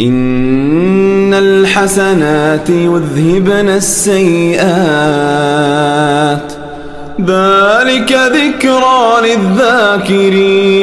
إن الحسنات يذهبن السيئات. ذلك ذكرى للذاكرين.